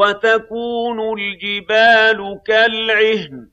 وَتَكُونُ الْجِبَالُ كَالْعِهْنِ.